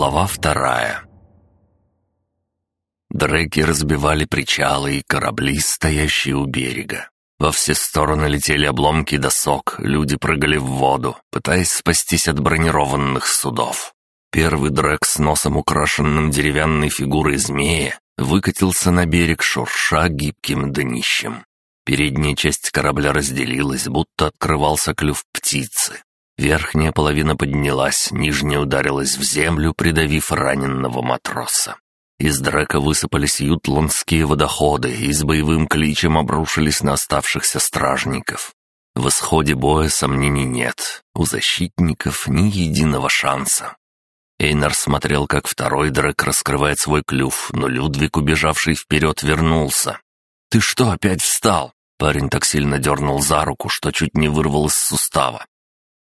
Глава вторая Дреки разбивали причалы и корабли, стоящие у берега. Во все стороны летели обломки досок, люди прыгали в воду, пытаясь спастись от бронированных судов. Первый дрек с носом, украшенным деревянной фигурой змея, выкатился на берег, шурша гибким днищем. Передняя часть корабля разделилась, будто открывался клюв птицы. Верхняя половина поднялась, нижняя ударилась в землю, придавив раненного матроса. Из драка высыпались ютландские водоходы и с боевым кличем обрушились на оставшихся стражников. В исходе боя сомнений нет, у защитников ни единого шанса. Эйнар смотрел, как второй драк раскрывает свой клюв, но Людвиг, убежавший вперед, вернулся. «Ты что, опять встал?» Парень так сильно дернул за руку, что чуть не вырвал из сустава.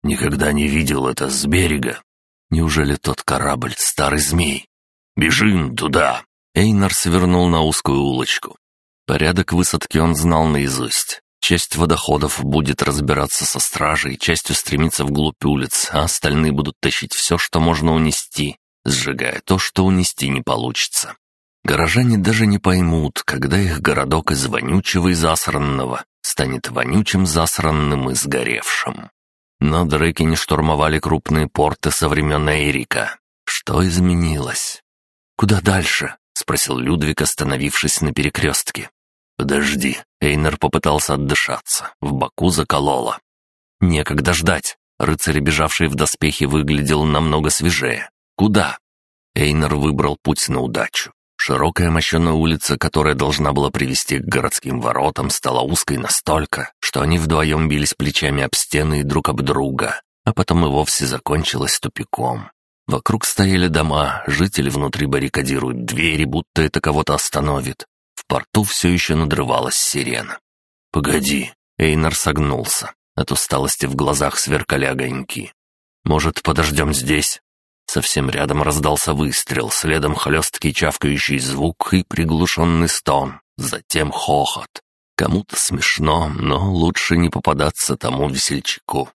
«Никогда не видел это с берега. Неужели тот корабль, старый змей? Бежим туда!» Эйнар свернул на узкую улочку. Порядок высадки он знал наизусть. Часть водоходов будет разбираться со стражей, часть устремится вглубь улиц, а остальные будут тащить все, что можно унести, сжигая то, что унести не получится. Горожане даже не поймут, когда их городок из вонючего и засранного станет вонючим, засранным и сгоревшим. Но дреки не штурмовали крупные порты со времен Эрика. Что изменилось? «Куда дальше?» — спросил Людвиг, остановившись на перекрестке. «Подожди». Эйнер попытался отдышаться. В боку закололо. «Некогда ждать». Рыцарь, бежавший в доспехе, выглядел намного свежее. «Куда?» Эйнер выбрал путь на удачу. Широкая мощеная улица, которая должна была привести к городским воротам, стала узкой настолько, что они вдвоем бились плечами об стены и друг об друга, а потом и вовсе закончилась тупиком. Вокруг стояли дома, жители внутри баррикадируют двери, будто это кого-то остановит. В порту все еще надрывалась сирена. «Погоди!» — Эйнар согнулся. От усталости в глазах сверкали огоньки. «Может, подождем здесь?» Совсем рядом раздался выстрел, следом хлесткий чавкающий звук и приглушенный стон, затем хохот. Кому-то смешно, но лучше не попадаться тому весельчаку.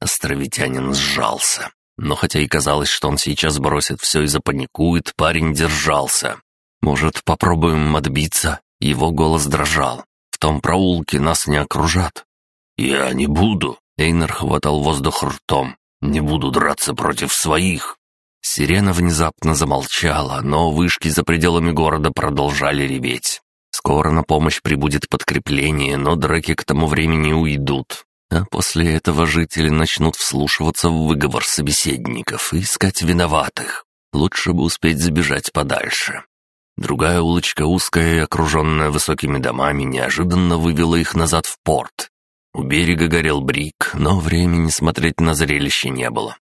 Островитянин сжался. Но хотя и казалось, что он сейчас бросит все и запаникует, парень держался. «Может, попробуем отбиться?» Его голос дрожал. «В том проулке нас не окружат». «Я не буду», — Эйнер хватал воздух ртом. «Не буду драться против своих». Сирена внезапно замолчала, но вышки за пределами города продолжали реветь. Скоро на помощь прибудет подкрепление, но драки к тому времени уйдут. А после этого жители начнут вслушиваться в выговор собеседников и искать виноватых. Лучше бы успеть забежать подальше. Другая улочка, узкая и окруженная высокими домами, неожиданно вывела их назад в порт. У берега горел брик, но времени смотреть на зрелище не было.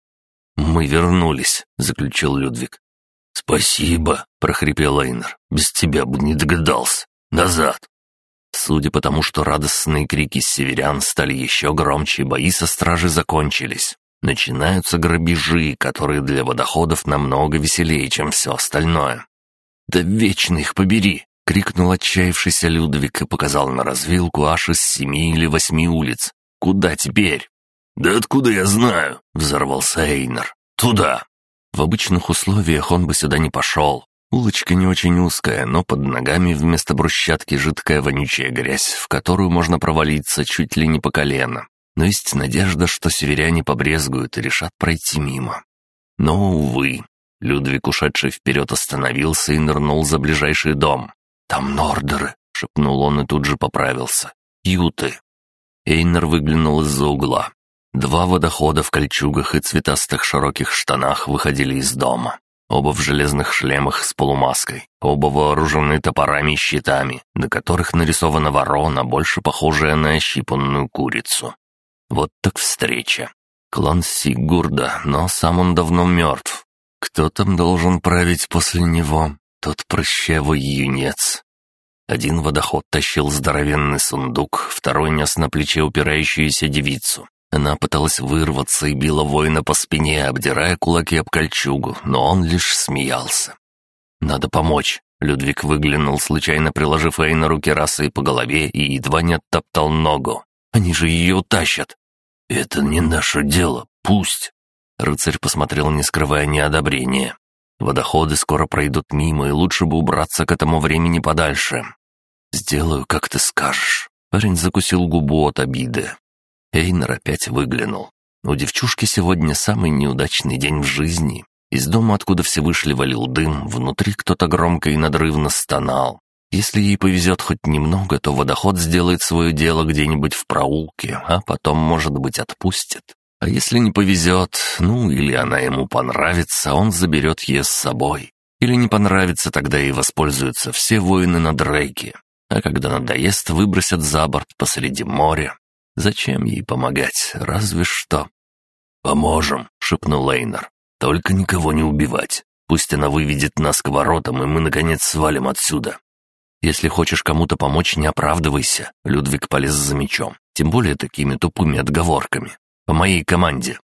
«Мы вернулись», — заключил Людвиг. «Спасибо», — прохрипел Эйнер. «Без тебя бы не догадался. Назад». Судя по тому, что радостные крики северян стали еще громче, бои со стражей закончились. Начинаются грабежи, которые для водоходов намного веселее, чем все остальное. «Да вечно их побери!» — крикнул отчаявшийся Людвиг и показал на развилку аж из семи или восьми улиц. «Куда теперь?» «Да откуда я знаю?» — взорвался Эйнер. «Туда!» В обычных условиях он бы сюда не пошел. Улочка не очень узкая, но под ногами вместо брусчатки жидкая вонючая грязь, в которую можно провалиться чуть ли не по колено. Но есть надежда, что северяне побрезгуют и решат пройти мимо. Но, увы, Людвиг, ушедший вперед, остановился и нырнул за ближайший дом. «Там нордеры!» — шепнул он и тут же поправился. «Юты!» Эйнер выглянул из-за угла. Два водохода в кольчугах и цветастых широких штанах выходили из дома. Оба в железных шлемах с полумаской, оба вооружены топорами и щитами, на которых нарисована ворона, больше похожая на ощипанную курицу. Вот так встреча. Клан Сигурда, но сам он давно мертв. Кто там должен править после него? Тот прыщавый юнец. Один водоход тащил здоровенный сундук, второй нес на плече упирающуюся девицу. Она пыталась вырваться и била воина по спине, обдирая кулаки об кольчугу, но он лишь смеялся. «Надо помочь!» Людвиг выглянул, случайно приложив Эйнару керасой по голове и едва не оттоптал ногу. «Они же ее утащат!» «Это не наше дело, пусть!» Рыцарь посмотрел, не скрывая неодобрения. Водоходы скоро пройдут мимо, и лучше бы убраться к этому времени подальше. «Сделаю, как ты скажешь». Парень закусил губу от обиды. Эйнер опять выглянул. У девчушки сегодня самый неудачный день в жизни. Из дома, откуда все вышли, валил дым, внутри кто-то громко и надрывно стонал. Если ей повезет хоть немного, то водоход сделает свое дело где-нибудь в проулке, а потом, может быть, отпустит. А если не повезет, ну, или она ему понравится, он заберет ее с собой. Или не понравится, тогда и воспользуются все воины на Дрейке. А когда надоест, выбросят за борт посреди моря. Зачем ей помогать, разве что? «Поможем», — шепнул Лейнер. «Только никого не убивать. Пусть она выведет нас к воротам, и мы, наконец, свалим отсюда. Если хочешь кому-то помочь, не оправдывайся. Людвиг полез за мечом, тем более такими тупыми отговорками. По моей команде.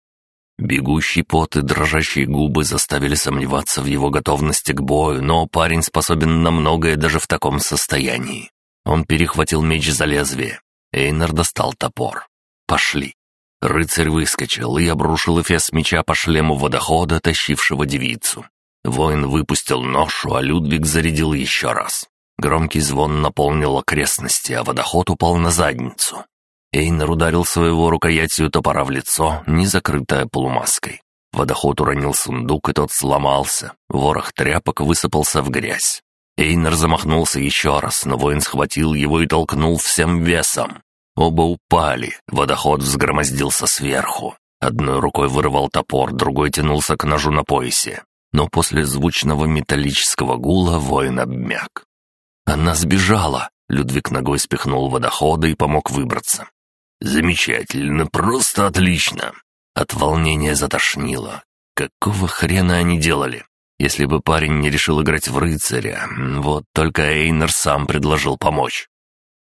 Бегущий пот и дрожащие губы заставили сомневаться в его готовности к бою, но парень способен на многое даже в таком состоянии. Он перехватил меч за лезвие. Эйнар достал топор. «Пошли». Рыцарь выскочил и обрушил эфес меча по шлему водохода, тащившего девицу. Воин выпустил ношу, а Людвиг зарядил еще раз. Громкий звон наполнил окрестности, а водоход упал на задницу. Эйнер ударил своего рукоятью топора в лицо, не закрытое полумаской. Водоход уронил сундук, и тот сломался. Ворох тряпок высыпался в грязь. Эйнер замахнулся еще раз, но воин схватил его и толкнул всем весом. Оба упали, водоход взгромоздился сверху. Одной рукой вырывал топор, другой тянулся к ножу на поясе. Но после звучного металлического гула воин обмяк. «Она сбежала!» — Людвиг ногой спихнул водохода и помог выбраться. «Замечательно, просто отлично!» От волнения затошнило. Какого хрена они делали? Если бы парень не решил играть в рыцаря, вот только Эйнер сам предложил помочь.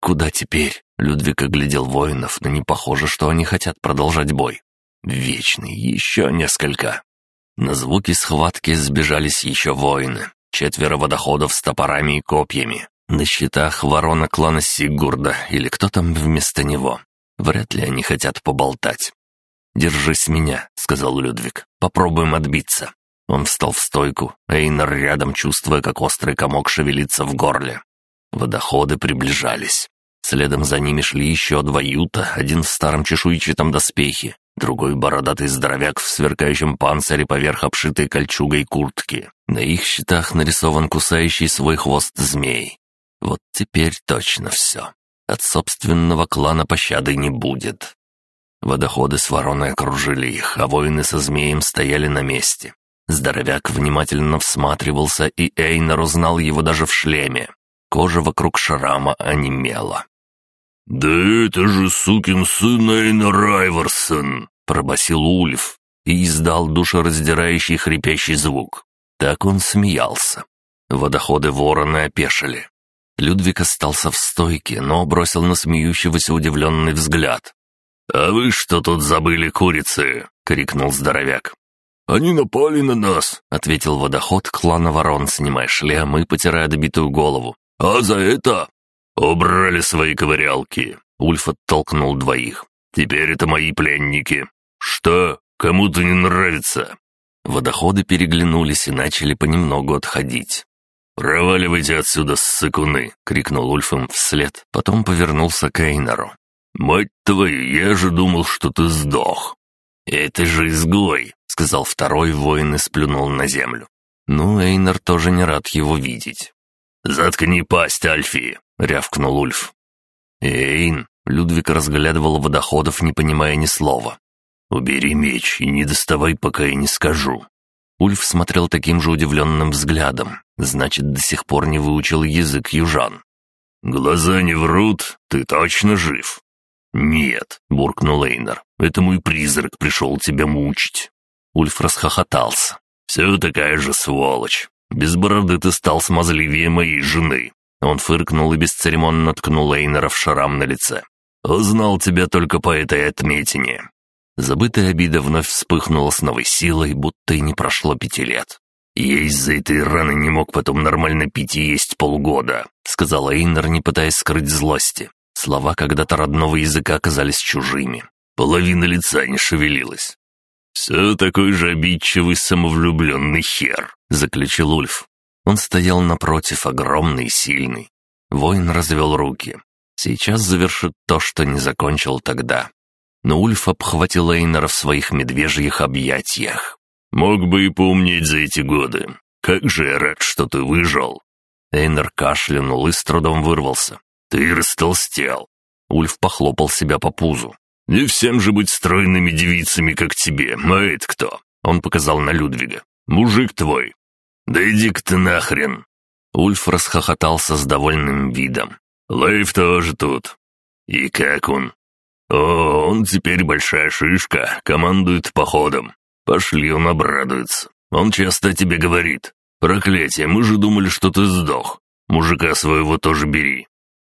«Куда теперь?» — Людвиг оглядел воинов, но не похоже, что они хотят продолжать бой. «Вечный, еще несколько». На звуки схватки сбежались еще воины. Четверо водоходов с топорами и копьями. На щитах ворона клана Сигурда или кто там вместо него. Вряд ли они хотят поболтать. «Держись меня», — сказал Людвиг. «Попробуем отбиться». Он встал в стойку, Эйнар рядом, чувствуя, как острый комок шевелится в горле. Водоходы приближались. Следом за ними шли еще два юта, один в старом чешуйчатом доспехе, другой бородатый здоровяк в сверкающем панцире поверх обшитой кольчугой куртки. На их щитах нарисован кусающий свой хвост змей. Вот теперь точно все. От собственного клана пощады не будет. Водоходы с вороной окружили их, а воины со змеем стояли на месте. Здоровяк внимательно всматривался, и Эйнар узнал его даже в шлеме. Кожа вокруг шрама онемела. «Да это же сукин сын Эйнар Айварсон!» — пробасил Ульф и издал душераздирающий хрипящий звук. Так он смеялся. Водоходы вороны опешили. Людвиг остался в стойке, но бросил на смеющегося удивленный взгляд. «А вы что тут забыли, курицы?» — крикнул здоровяк. «Они напали на нас», — ответил водоход клана ворон, снимая шлем и потирая добитую голову. «А за это...» «Убрали свои ковырялки», — Ульф оттолкнул двоих. «Теперь это мои пленники. Что, кому-то не нравится?» Водоходы переглянулись и начали понемногу отходить. «Проваливайте отсюда, ссыкуны!» — крикнул Ульф им вслед, потом повернулся к Эйнару. «Мать твою, я же думал, что ты сдох!» «Это же изгой!» — сказал второй воин и сплюнул на землю. Ну, Эйнар тоже не рад его видеть. «Заткни пасть, Альфи!» — рявкнул Ульф. «Эйн!» — Людвиг разглядывал водоходов, не понимая ни слова. «Убери меч и не доставай, пока я не скажу». Ульф смотрел таким же удивленным взглядом. Значит, до сих пор не выучил язык южан. «Глаза не врут, ты точно жив?» «Нет», — буркнул Эйнер, — «это мой призрак пришел тебя мучить». Ульф расхохотался. «Все такая же сволочь. Без бороды ты стал смазливее моей жены». Он фыркнул и бесцеремонно ткнул Эйнера в шрам на лице. «Узнал тебя только по этой отметине». Забытая обида вновь вспыхнула с новой силой, будто и не прошло пяти лет. «Я из-за этой раны не мог потом нормально пить и есть полгода», — сказал Эйнер, не пытаясь скрыть злости. Слова когда-то родного языка оказались чужими. Половина лица не шевелилась. «Все такой же обидчивый самовлюбленный хер», — заключил Ульф. Он стоял напротив, огромный и сильный. Воин развел руки. Сейчас завершит то, что не закончил тогда. Но Ульф обхватил Эйнера в своих медвежьих объятиях. «Мог бы и поумнеть за эти годы. Как же я рад, что ты выжил!» Эйнер кашлянул и с трудом вырвался. «Ты растолстел!» Ульф похлопал себя по пузу. «Не всем же быть стройными девицами, как тебе. А это кто?» Он показал на Людвига. «Мужик твой». «Да иди-ка ты нахрен!» Ульф расхохотался с довольным видом. «Лейв тоже тут. И как он?» «О, он теперь большая шишка, командует походом. Пошли, он обрадуется. Он часто тебе говорит. Проклятие, мы же думали, что ты сдох. Мужика своего тоже бери».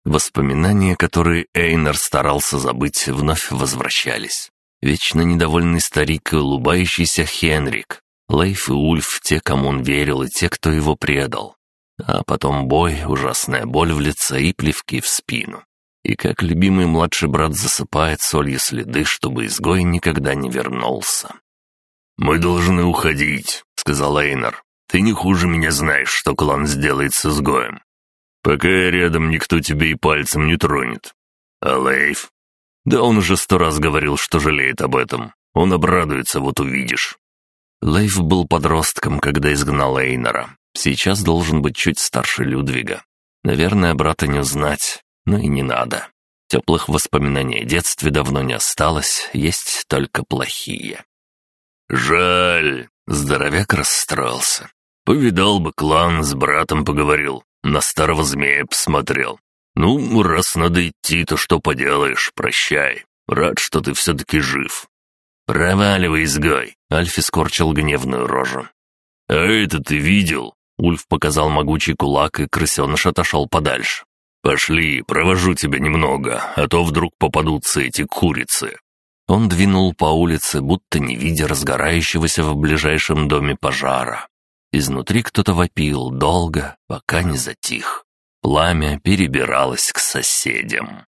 Воспоминания, которые Эйнер старался забыть, вновь возвращались. Вечно недовольный старик и улыбающийся Хенрик. Лейф и Ульф — те, кому он верил, и те, кто его предал. А потом бой, ужасная боль в лице и плевки в спину. И как любимый младший брат засыпает солью следы, чтобы изгой никогда не вернулся. «Мы должны уходить», — сказал Эйнар. «Ты не хуже меня знаешь, что клан сделает с изгоем. Пока я рядом, никто тебе и пальцем не тронет. А Лейф? Да он уже сто раз говорил, что жалеет об этом. Он обрадуется, вот увидишь». Лейф был подростком, когда изгнал Эйнара. Сейчас должен быть чуть старше Людвига. Наверное, брата не узнать, но и не надо. Теплых воспоминаний о детстве давно не осталось, есть только плохие. «Жаль!» — здоровяк расстроился. «Повидал бы клан, с братом поговорил, на старого змея посмотрел. Ну, раз надо идти, то что поделаешь, прощай. Рад, что ты все-таки жив». «Проваливай, изгой!» — Альфи скорчил гневную рожу. «А это ты видел?» Ульф показал могучий кулак, и крысеныш отошел подальше. «Пошли, провожу тебя немного, а то вдруг попадутся эти курицы». Он двинул по улице, будто не видя разгорающегося в ближайшем доме пожара. Изнутри кто-то вопил долго, пока не затих. Пламя перебиралось к соседям.